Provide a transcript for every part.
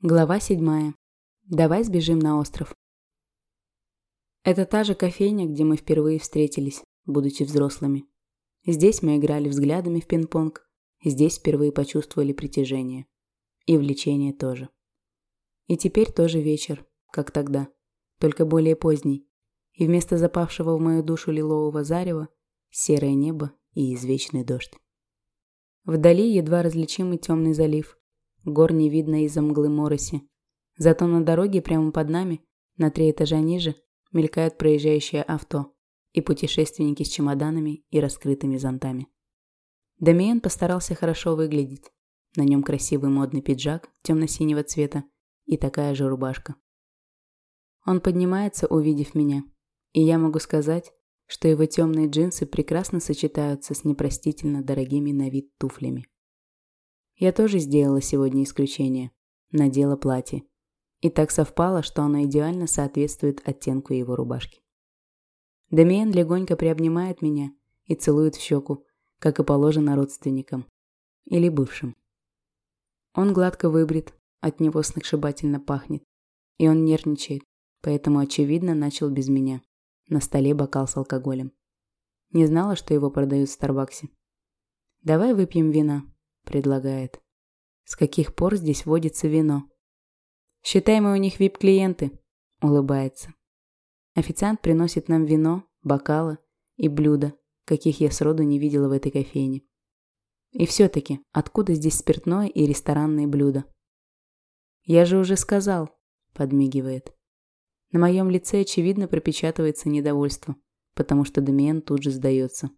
Глава седьмая. Давай сбежим на остров. Это та же кофейня, где мы впервые встретились, будучи взрослыми. Здесь мы играли взглядами в пинг-понг, здесь впервые почувствовали притяжение. И влечение тоже. И теперь тоже вечер, как тогда, только более поздний. И вместо запавшего в мою душу лилового зарева – серое небо и извечный дождь. Вдали едва различимый темный залив, Гор не видно из-за мглы мороси. Зато на дороге прямо под нами, на три этажа ниже, мелькают проезжающие авто и путешественники с чемоданами и раскрытыми зонтами. Дамиен постарался хорошо выглядеть. На нем красивый модный пиджак темно-синего цвета и такая же рубашка. Он поднимается, увидев меня, и я могу сказать, что его темные джинсы прекрасно сочетаются с непростительно дорогими на вид туфлями. Я тоже сделала сегодня исключение. Надела платье. И так совпало, что оно идеально соответствует оттенку его рубашки. Дамиен легонько приобнимает меня и целует в щеку, как и положено родственникам. Или бывшим. Он гладко выбрит, от него сногсшибательно пахнет. И он нервничает, поэтому, очевидно, начал без меня. На столе бокал с алкоголем. Не знала, что его продают в Старбаксе. «Давай выпьем вина», предлагает. С каких пор здесь водится вино? Считай, мы у них вип-клиенты, улыбается. Официант приносит нам вино, бокалы и блюда, каких я сроду не видела в этой кофейне. И все-таки, откуда здесь спиртное и ресторанные блюда? Я же уже сказал, подмигивает. На моем лице, очевидно, пропечатывается недовольство, потому что Дамиен тут же сдается.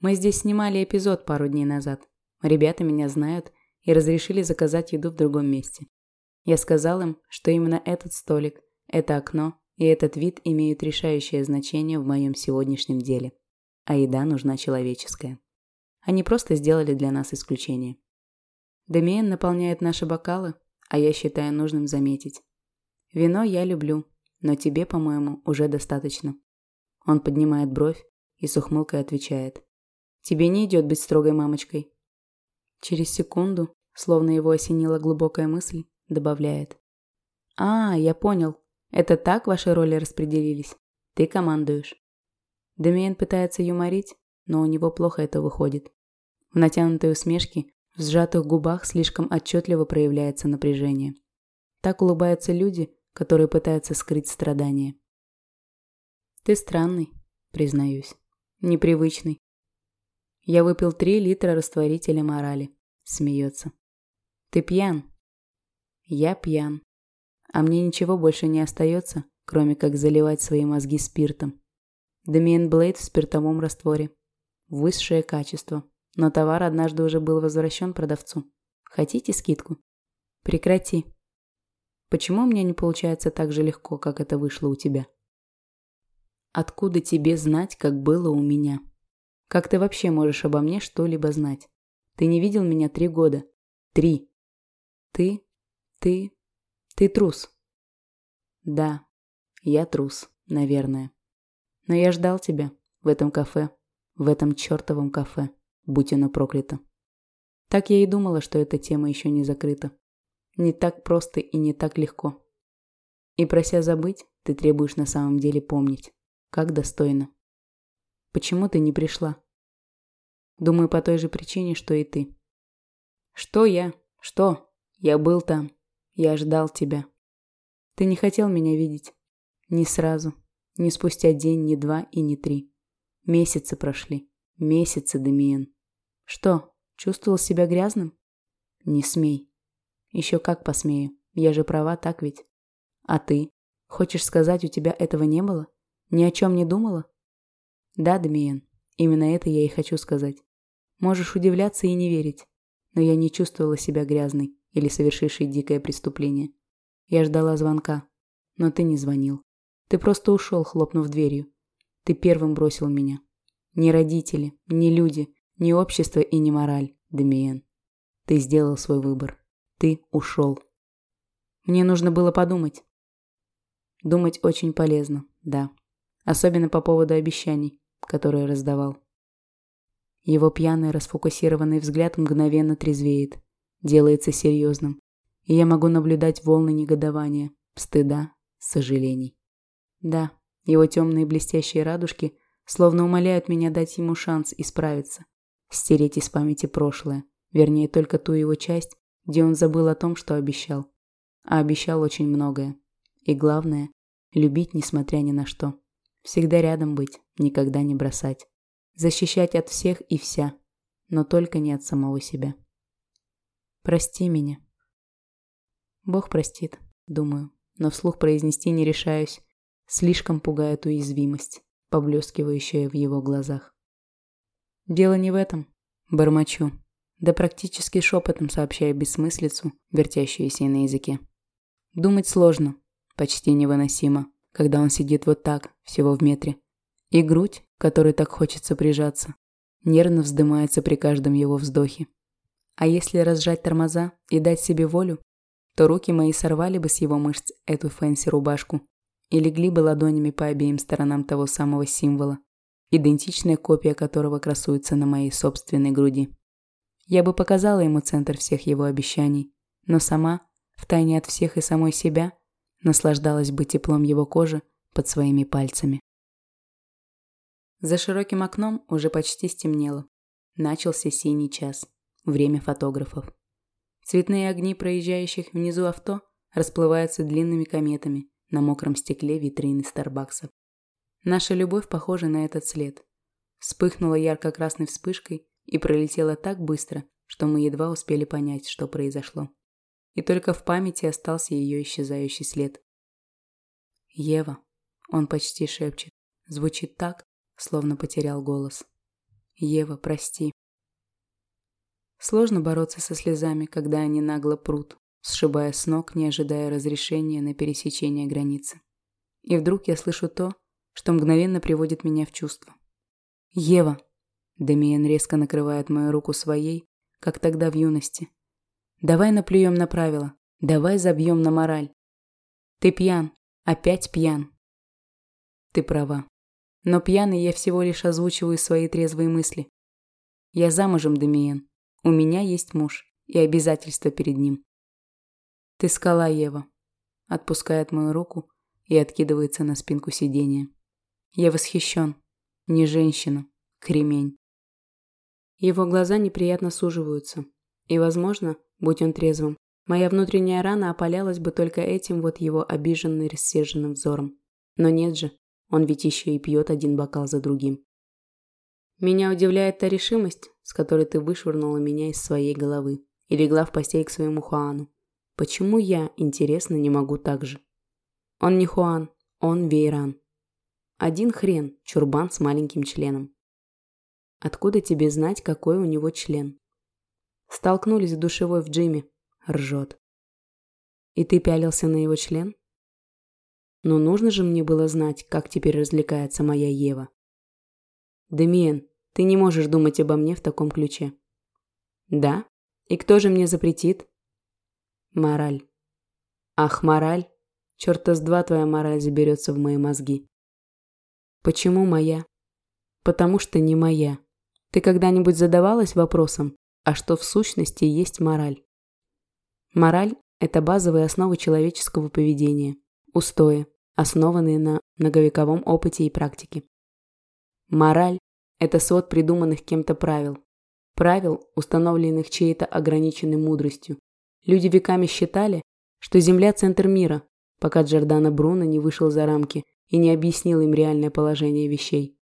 Мы здесь снимали эпизод пару дней назад. Ребята меня знают и разрешили заказать еду в другом месте. Я сказал им, что именно этот столик, это окно и этот вид имеют решающее значение в моем сегодняшнем деле. А еда нужна человеческая. Они просто сделали для нас исключение. Демиен наполняет наши бокалы, а я считаю нужным заметить. Вино я люблю, но тебе, по-моему, уже достаточно. Он поднимает бровь и с ухмылкой отвечает. Тебе не идет быть строгой мамочкой. Через секунду, словно его осенила глубокая мысль, добавляет. «А, я понял. Это так ваши роли распределились? Ты командуешь». Демиен пытается юморить, но у него плохо это выходит. В натянутой усмешке, в сжатых губах слишком отчетливо проявляется напряжение. Так улыбаются люди, которые пытаются скрыть страдания. «Ты странный», признаюсь. «Непривычный. Я выпил три литра растворителя морали. Смеется. Ты пьян. Я пьян. А мне ничего больше не остается, кроме как заливать свои мозги спиртом. Демиен Блейд в спиртовом растворе. Высшее качество. Но товар однажды уже был возвращен продавцу. Хотите скидку? Прекрати. Почему меня не получается так же легко, как это вышло у тебя? Откуда тебе знать, как было у меня? Как ты вообще можешь обо мне что-либо знать? Ты не видел меня три года. Три. Ты, ты, ты трус. Да, я трус, наверное. Но я ждал тебя в этом кафе, в этом чертовом кафе, будь оно проклято. Так я и думала, что эта тема еще не закрыта. Не так просто и не так легко. И прося забыть, ты требуешь на самом деле помнить. Как достойно. Почему ты не пришла? Думаю, по той же причине, что и ты. Что я? Что? Я был там. Я ждал тебя. Ты не хотел меня видеть. Не сразу. Не спустя день, не два и не три. Месяцы прошли. Месяцы, Демиен. Что, чувствовал себя грязным? Не смей. Еще как посмею. Я же права, так ведь? А ты? Хочешь сказать, у тебя этого не было? Ни о чем не думала? Да, Демиен, именно это я и хочу сказать. Можешь удивляться и не верить, но я не чувствовала себя грязной или совершившей дикое преступление. Я ждала звонка, но ты не звонил. Ты просто ушел, хлопнув дверью. Ты первым бросил меня. Ни родители, ни люди, ни общество и ни мораль, Демиен. Ты сделал свой выбор. Ты ушел. Мне нужно было подумать. Думать очень полезно, да. Особенно по поводу обещаний, которые раздавал. Его пьяный расфокусированный взгляд мгновенно трезвеет, делается серьезным. и я могу наблюдать волны негодования, стыда, сожалений. Да, его темные блестящие радужки словно умоляют меня дать ему шанс исправиться, стереть из памяти прошлое, вернее, только ту его часть, где он забыл о том, что обещал. А обещал очень многое. И главное – любить, несмотря ни на что. Всегда рядом быть, никогда не бросать. Защищать от всех и вся, но только не от самого себя. Прости меня. Бог простит, думаю, но вслух произнести не решаюсь. Слишком пугает уязвимость, поблескивающая в его глазах. Дело не в этом. Бормочу. Да практически шепотом сообщаю бессмыслицу, вертящуюся на языке. Думать сложно, почти невыносимо, когда он сидит вот так, всего в метре. И грудь, которой так хочется прижаться, нервно вздымается при каждом его вздохе. А если разжать тормоза и дать себе волю, то руки мои сорвали бы с его мышц эту фэнси-рубашку и легли бы ладонями по обеим сторонам того самого символа, идентичная копия которого красуется на моей собственной груди. Я бы показала ему центр всех его обещаний, но сама, втайне от всех и самой себя, наслаждалась бы теплом его кожи под своими пальцами. За широким окном уже почти стемнело. Начался синий час. Время фотографов. Цветные огни проезжающих внизу авто расплываются длинными кометами на мокром стекле витрины Старбакса. Наша любовь похожа на этот след. Вспыхнула ярко-красной вспышкой и пролетела так быстро, что мы едва успели понять, что произошло. И только в памяти остался ее исчезающий след. «Ева», — он почти шепчет, звучит так, словно потерял голос. «Ева, прости». Сложно бороться со слезами, когда они нагло прут, сшибая с ног, не ожидая разрешения на пересечение границы. И вдруг я слышу то, что мгновенно приводит меня в чувство. «Ева!» Демиен резко накрывает мою руку своей, как тогда в юности. «Давай наплюем на правила. Давай забьем на мораль. Ты пьян. Опять пьян». Ты права. Но пьяный я всего лишь озвучиваю свои трезвые мысли. Я замужем, Демиен. У меня есть муж и обязательства перед ним. Ты скала, Ева. Отпускает мою руку и откидывается на спинку сиденья. Я восхищен. Не женщина. Кремень. Его глаза неприятно суживаются. И, возможно, будь он трезвым, моя внутренняя рана опалялась бы только этим вот его обиженным рассерженным взором. Но нет же, он ведь еще и пьет один бокал за другим. Меня удивляет та решимость, с которой ты вышвырнула меня из своей головы и легла в постель к своему Хуану. Почему я, интересно, не могу так же? Он не Хуан, он Вейран. Один хрен, чурбан с маленьким членом. Откуда тебе знать, какой у него член? Столкнулись в душевой в джиме. Ржет. И ты пялился на его член? Но нужно же мне было знать, как теперь развлекается моя Ева. Демиен, ты не можешь думать обо мне в таком ключе. Да? И кто же мне запретит? Мораль. Ах, мораль. Чёрта с два твоя мораль заберется в мои мозги. Почему моя? Потому что не моя. Ты когда-нибудь задавалась вопросом, а что в сущности есть мораль? Мораль – это базовые основы человеческого поведения, устои, основанные на многовековом опыте и практике. Мораль – это свод придуманных кем-то правил. Правил, установленных чьей-то ограниченной мудростью. Люди веками считали, что Земля – центр мира, пока Джордано Бруно не вышел за рамки и не объяснил им реальное положение вещей.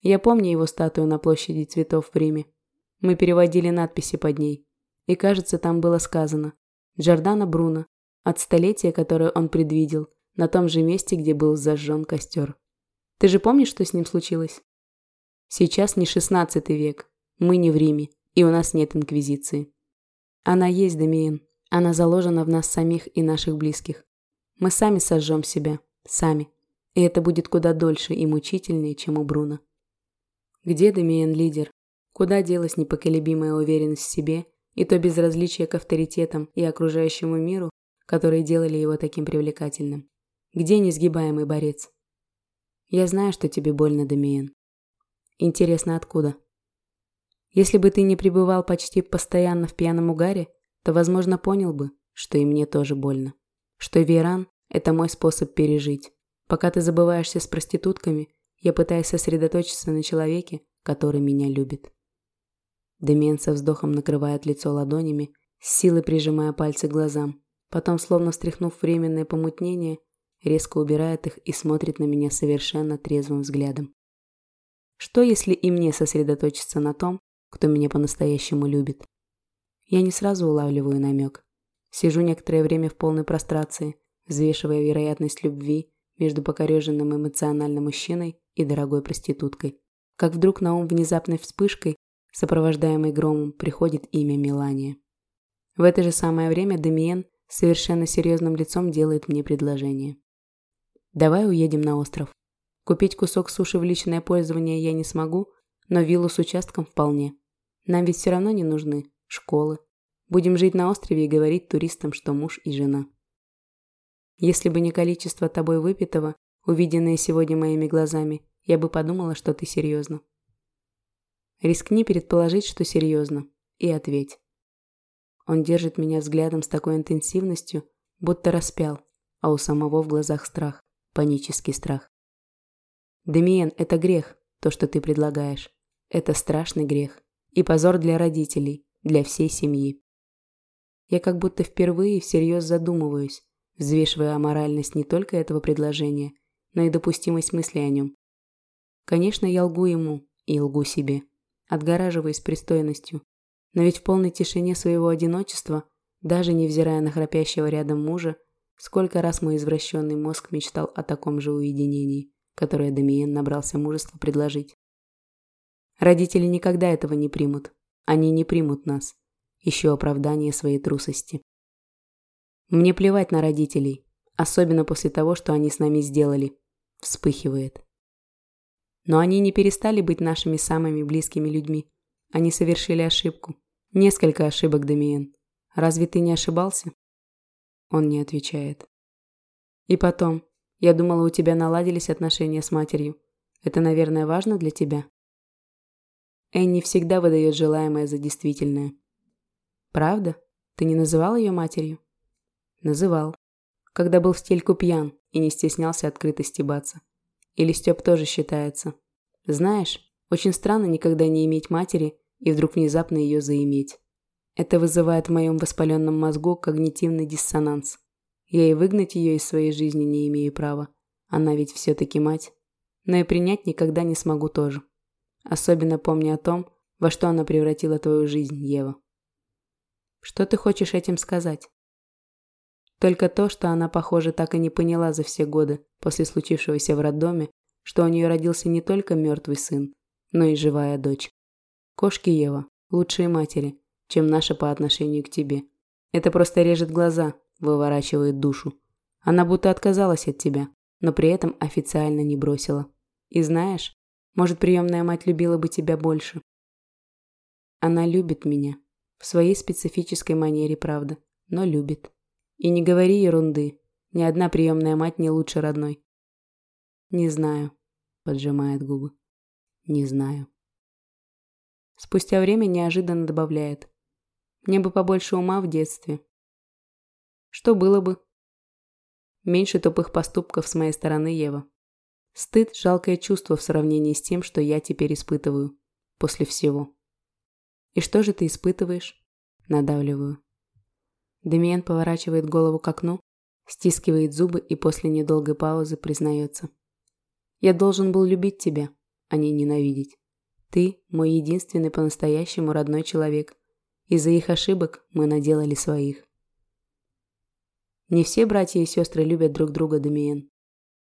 Я помню его статую на площади цветов в Риме. Мы переводили надписи под ней. И кажется, там было сказано «Джордано Бруно, от столетия, которое он предвидел, на том же месте, где был зажжен костер. Ты же помнишь, что с ним случилось? Сейчас не шестнадцатый век, мы не в Риме, и у нас нет инквизиции. Она есть, Дамиен. Она заложена в нас самих и наших близких. Мы сами сожжем себя, сами. И это будет куда дольше и мучительнее, чем у Бруно. Где Дамиен лидер? Куда делась непоколебимая уверенность в себе и то безразличие к авторитетам и окружающему миру, которые делали его таким привлекательным? Где несгибаемый борец? Я знаю, что тебе больно, Дамиен. Интересно, откуда? Если бы ты не пребывал почти постоянно в пьяном угаре, то, возможно, понял бы, что и мне тоже больно. Что Веран – это мой способ пережить. Пока ты забываешься с проститутками, я пытаюсь сосредоточиться на человеке, который меня любит. Демиан со вздохом накрывает лицо ладонями, с силой прижимая пальцы к глазам. Потом, словно встряхнув временное помутнение, резко убирает их и смотрит на меня совершенно трезвым взглядом. Что, если и мне сосредоточиться на том, кто меня по-настоящему любит? Я не сразу улавливаю намек. Сижу некоторое время в полной прострации, взвешивая вероятность любви между покореженным эмоциональным мужчиной и дорогой проституткой. Как вдруг на ум внезапной вспышкой, сопровождаемой громом, приходит имя Мелания. В это же самое время Демиен совершенно серьезным лицом делает мне предложение. «Давай уедем на остров. Купить кусок суши в личное пользование я не смогу, но виллу с участком вполне. Нам ведь все равно не нужны школы. Будем жить на острове и говорить туристам, что муж и жена. Если бы не количество тобой выпитого, увиденное сегодня моими глазами, я бы подумала, что ты серьезно. Рискни предположить, что серьезно, и ответь. Он держит меня взглядом с такой интенсивностью, будто распял, а у самого в глазах страх, панический страх. Демиен, это грех, то, что ты предлагаешь. Это страшный грех. И позор для родителей, для всей семьи. Я как будто впервые всерьез задумываюсь, взвешивая аморальность не только этого предложения, но и допустимость мысли о нем. Конечно, я лгу ему и лгу себе, отгораживаясь пристойностью, но ведь в полной тишине своего одиночества, даже невзирая на храпящего рядом мужа, сколько раз мой извращенный мозг мечтал о таком же уединении, которое Дамиен набрался мужества предложить. Родители никогда этого не примут. Они не примут нас. Еще оправдание своей трусости. Мне плевать на родителей, особенно после того, что они с нами сделали. Вспыхивает. Но они не перестали быть нашими самыми близкими людьми. Они совершили ошибку. Несколько ошибок, Дамиен. Разве ты не ошибался? Он не отвечает. И потом, я думала, у тебя наладились отношения с матерью. Это, наверное, важно для тебя? Энни всегда выдает желаемое за действительное. Правда? Ты не называл ее матерью? Называл. Когда был в стельку пьян и не стеснялся открыто стебаться. Или Степ тоже считается. Знаешь, очень странно никогда не иметь матери и вдруг внезапно ее заиметь. Это вызывает в моем воспаленном мозгу когнитивный диссонанс. Я и выгнать ее из своей жизни не имею права. Она ведь все-таки мать. Но и принять никогда не смогу тоже. Особенно помня о том, во что она превратила твою жизнь, Ева. Что ты хочешь этим сказать? Только то, что она, похоже, так и не поняла за все годы после случившегося в роддоме, что у нее родился не только мертвый сын, но и живая дочь. Кошки Ева – лучшие матери, чем наша по отношению к тебе. Это просто режет глаза, выворачивает душу. Она будто отказалась от тебя, но при этом официально не бросила. И знаешь, может, приемная мать любила бы тебя больше. Она любит меня. В своей специфической манере, правда, но любит. И не говори ерунды. Ни одна приемная мать не лучше родной. Не знаю, поджимает губы. Не знаю. Спустя время неожиданно добавляет. Мне бы побольше ума в детстве. Что было бы? Меньше тупых поступков с моей стороны, Ева. Стыд – жалкое чувство в сравнении с тем, что я теперь испытываю. После всего. И что же ты испытываешь? Надавливаю. Демиен поворачивает голову к окну, стискивает зубы и после недолгой паузы признается. «Я должен был любить тебя, а не ненавидеть. Ты – мой единственный по-настоящему родной человек. Из-за их ошибок мы наделали своих». Не все братья и сестры любят друг друга, Демиен.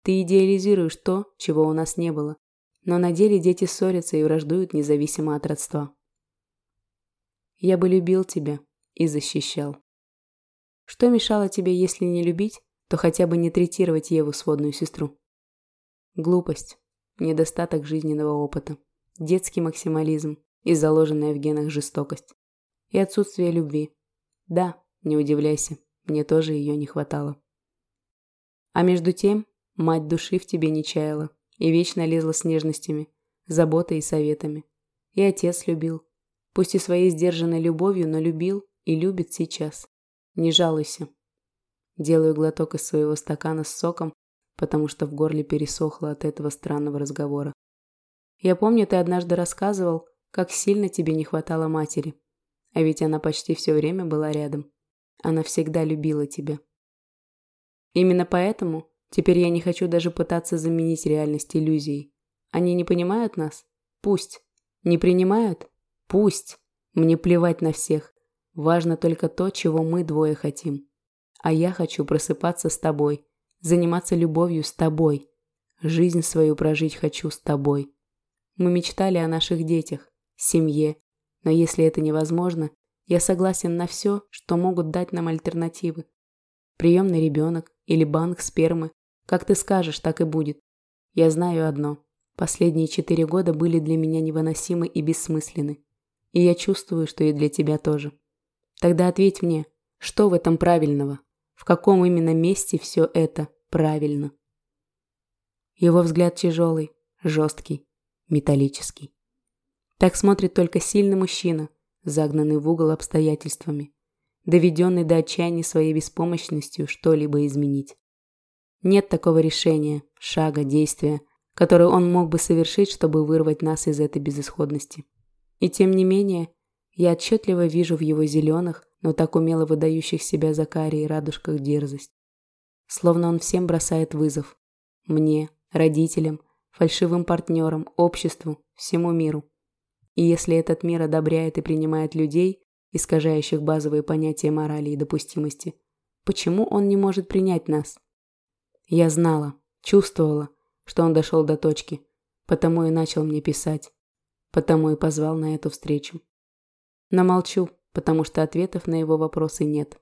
Ты идеализируешь то, чего у нас не было. Но на деле дети ссорятся и враждуют независимо от родства. Я бы любил тебя и защищал. Что мешало тебе, если не любить, то хотя бы не третировать Еву, сводную сестру? Глупость, недостаток жизненного опыта, детский максимализм и заложенная в генах жестокость. И отсутствие любви. Да, не удивляйся, мне тоже ее не хватало. А между тем, мать души в тебе не чаяла и вечно лезла с нежностями, заботой и советами. И отец любил. Пусть и своей сдержанной любовью, но любил и любит сейчас. Не жалуйся. Делаю глоток из своего стакана с соком, потому что в горле пересохло от этого странного разговора. Я помню, ты однажды рассказывал, как сильно тебе не хватало матери. А ведь она почти все время была рядом. Она всегда любила тебя. Именно поэтому теперь я не хочу даже пытаться заменить реальность иллюзией. Они не понимают нас? Пусть. Не принимают? Пусть. Мне плевать на всех. Важно только то, чего мы двое хотим. А я хочу просыпаться с тобой, заниматься любовью с тобой. Жизнь свою прожить хочу с тобой. Мы мечтали о наших детях, семье, но если это невозможно, я согласен на все, что могут дать нам альтернативы. Приемный ребенок или банк спермы. Как ты скажешь, так и будет. Я знаю одно. Последние четыре года были для меня невыносимы и бессмысленны. И я чувствую, что и для тебя тоже. Тогда ответь мне, что в этом правильного? В каком именно месте все это правильно? Его взгляд тяжелый, жесткий, металлический. Так смотрит только сильный мужчина, загнанный в угол обстоятельствами, доведенный до отчаяния своей беспомощностью что-либо изменить. Нет такого решения, шага, действия, которое он мог бы совершить, чтобы вырвать нас из этой безысходности. И тем не менее, я отчетливо вижу в его зеленых, но так умело выдающих себя за карие радужках дерзость. Словно он всем бросает вызов. Мне, родителям, фальшивым партнерам, обществу, всему миру. И если этот мир одобряет и принимает людей, искажающих базовые понятия морали и допустимости, почему он не может принять нас? Я знала, чувствовала, что он дошел до точки, потому и начал мне писать, потому и позвал на эту встречу. Но молчу, потому что ответов на его вопросы нет.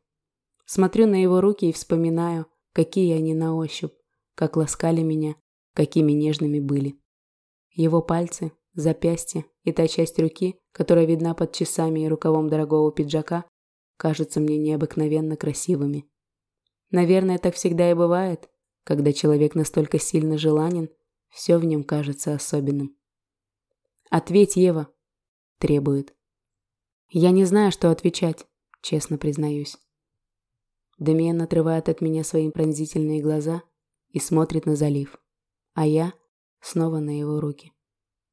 Смотрю на его руки и вспоминаю, какие они на ощупь, как ласкали меня, какими нежными были. Его пальцы, запястье и та часть руки, которая видна под часами и рукавом дорогого пиджака, кажутся мне необыкновенно красивыми. Наверное, так всегда и бывает, когда человек настолько сильно желанен, все в нем кажется особенным. «Ответь, Ева!» – требует. Я не знаю, что отвечать, честно признаюсь. Демьян отрывает от меня свои пронзительные глаза и смотрит на залив, а я снова на его руки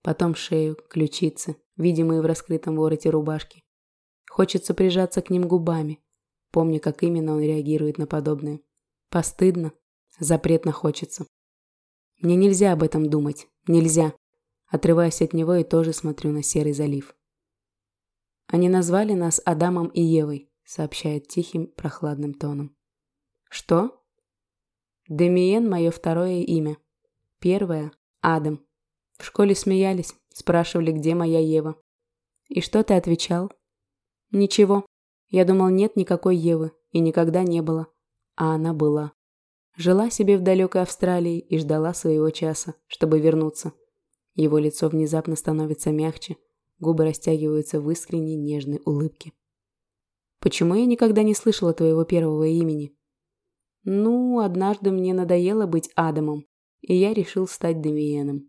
потом шею, ключицы, видимые в раскрытом вороте рубашки. Хочется прижаться к ним губами, помня, как именно он реагирует на подобное. Постыдно, запретно хочется. Мне нельзя об этом думать, нельзя. Отрываюсь от него и тоже смотрю на серый залив. Они назвали нас Адамом и Евой, сообщает тихим, прохладным тоном. Что? Демиен – мое второе имя. Первое – Адам. В школе смеялись, спрашивали, где моя Ева. И что ты отвечал? Ничего. Я думал, нет никакой Евы, и никогда не было. А она была. Жила себе в далекой Австралии и ждала своего часа, чтобы вернуться. Его лицо внезапно становится мягче, губы растягиваются в искренней нежной улыбке. «Почему я никогда не слышала твоего первого имени?» «Ну, однажды мне надоело быть Адамом, и я решил стать Демиеном.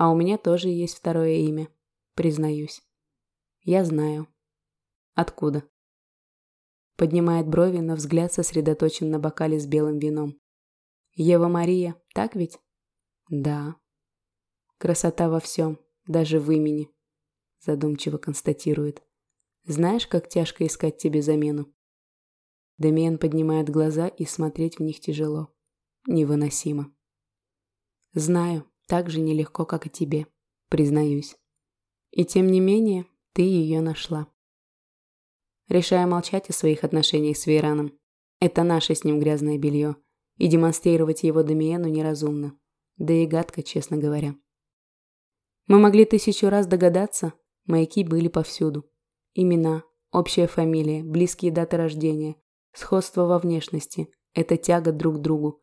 А у меня тоже есть второе имя, признаюсь. Я знаю. Откуда? Поднимает брови, но взгляд сосредоточен на бокале с белым вином. Ева Мария, так ведь? Да. Красота во всем, даже в имени, задумчиво констатирует. Знаешь, как тяжко искать тебе замену? Демиан поднимает глаза, и смотреть в них тяжело. Невыносимо. Знаю, так же нелегко, как и тебе, признаюсь. И тем не менее, ты ее нашла. Решая молчать о своих отношениях с Вейраном. Это наше с ним грязное белье, и демонстрировать его Дамиену неразумно. Да и гадко, честно говоря. Мы могли тысячу раз догадаться, маяки были повсюду. Имена, общая фамилия, близкие даты рождения, сходство во внешности – это тяга друг к другу.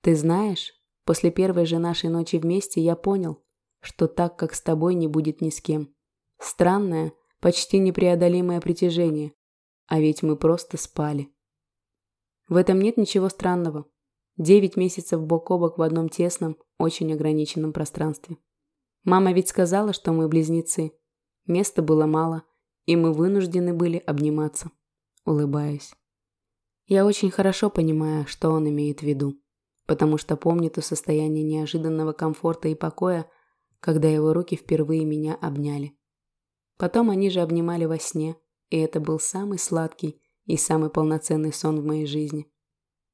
Ты знаешь, После первой же нашей ночи вместе я понял, что так, как с тобой, не будет ни с кем. Странное, почти непреодолимое притяжение. А ведь мы просто спали. В этом нет ничего странного. Девять месяцев бок о бок в одном тесном, очень ограниченном пространстве. Мама ведь сказала, что мы близнецы. Места было мало, и мы вынуждены были обниматься. Улыбаюсь. Я очень хорошо понимаю, что он имеет в виду, потому что помню то состояние неожиданного комфорта и покоя, когда его руки впервые меня обняли. Потом они же обнимали во сне, и это был самый сладкий и самый полноценный сон в моей жизни.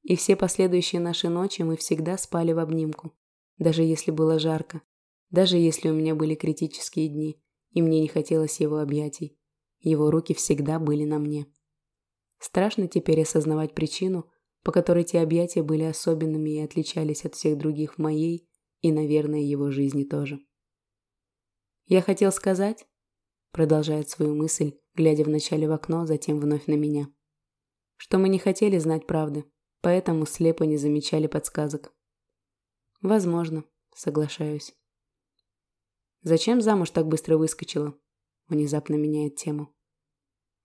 И все последующие наши ночи мы всегда спали в обнимку, даже если было жарко, даже если у меня были критические дни, и мне не хотелось его объятий. Его руки всегда были на мне. Страшно теперь осознавать причину, по которой те объятия были особенными и отличались от всех других в моей и, наверное, его жизни тоже. Я хотел сказать, продолжает свою мысль, глядя вначале в окно, затем вновь на меня, что мы не хотели знать правды, поэтому слепо не замечали подсказок. Возможно, соглашаюсь. Зачем замуж так быстро выскочила? Внезапно меняет тему.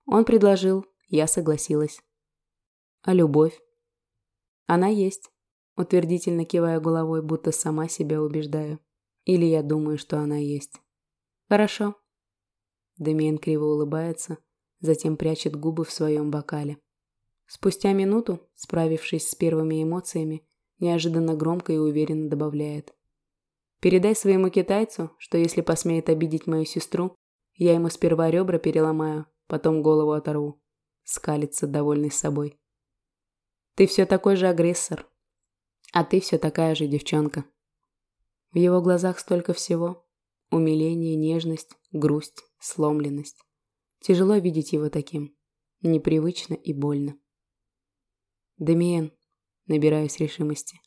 Он предложил, я согласилась. А любовь? Она есть. Утвердительно кивая головой, будто сама себя убеждаю. Или я думаю, что она есть. Хорошо. Демиен криво улыбается, затем прячет губы в своем бокале. Спустя минуту, справившись с первыми эмоциями, неожиданно громко и уверенно добавляет. «Передай своему китайцу, что если посмеет обидеть мою сестру, я ему сперва ребра переломаю, потом голову оторву». Скалится, довольный собой. «Ты все такой же агрессор. А ты все такая же девчонка». В его глазах столько всего. Умиление, нежность, грусть, сломленность. Тяжело видеть его таким. Непривычно и больно. «Демиен», — набираюсь решимости.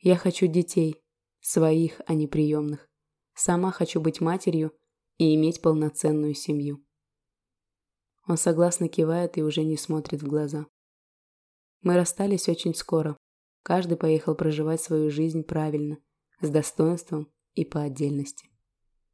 «Я хочу детей. Своих, а не приемных. Сама хочу быть матерью и иметь полноценную семью». Он согласно кивает и уже не смотрит в глаза. Мы расстались очень скоро. Каждый поехал проживать свою жизнь правильно, с достоинством и по отдельности.